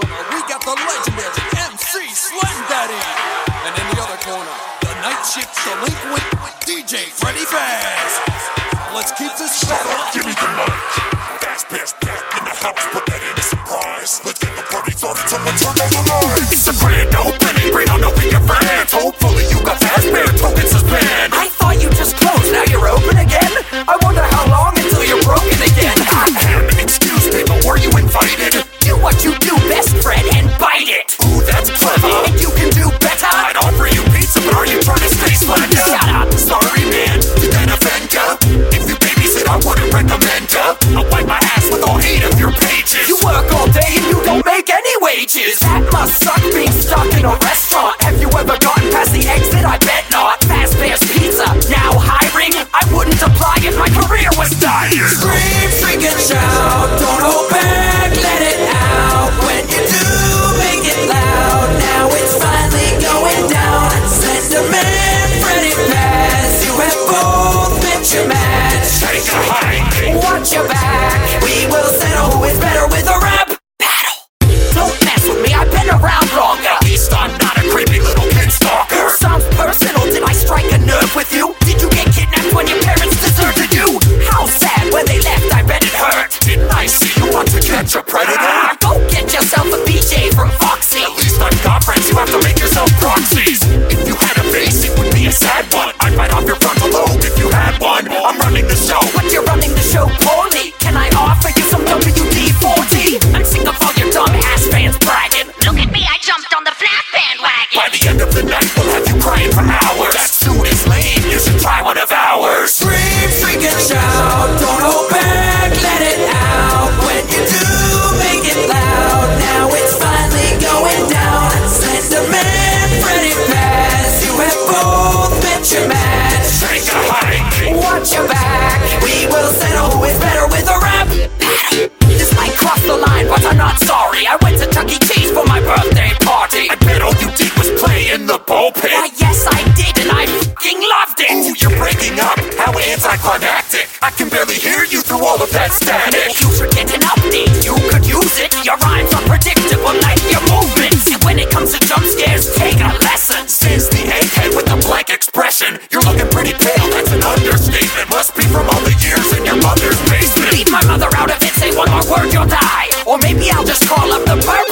corner, we got the legendary MC Slim Daddy. And in the other corner, the night shift delinquent DJ Freddy Fast. Let's keep this shut up. Give me the pages. That must suck being stuck in a restaurant. Have you ever gotten past the exit? I bet not. Fast fast pizza, now hiring. I wouldn't apply if my career was done. Scream, shriek, and shout. Don't hold back, let it out. When you do, make it loud. Now it's finally going down. Slenderman, Freddy Paz. You have both met your match. Take a hike. Watch your back. By the end of the night, we'll have you crying for hours. That's too lame. You should try one of ours. with a blank expression. You're looking pretty pale, that's an understatement. Must be from all the years in your mother's basement. Leave my mother out of it, say one more word, you'll die. Or maybe I'll just call up the bird.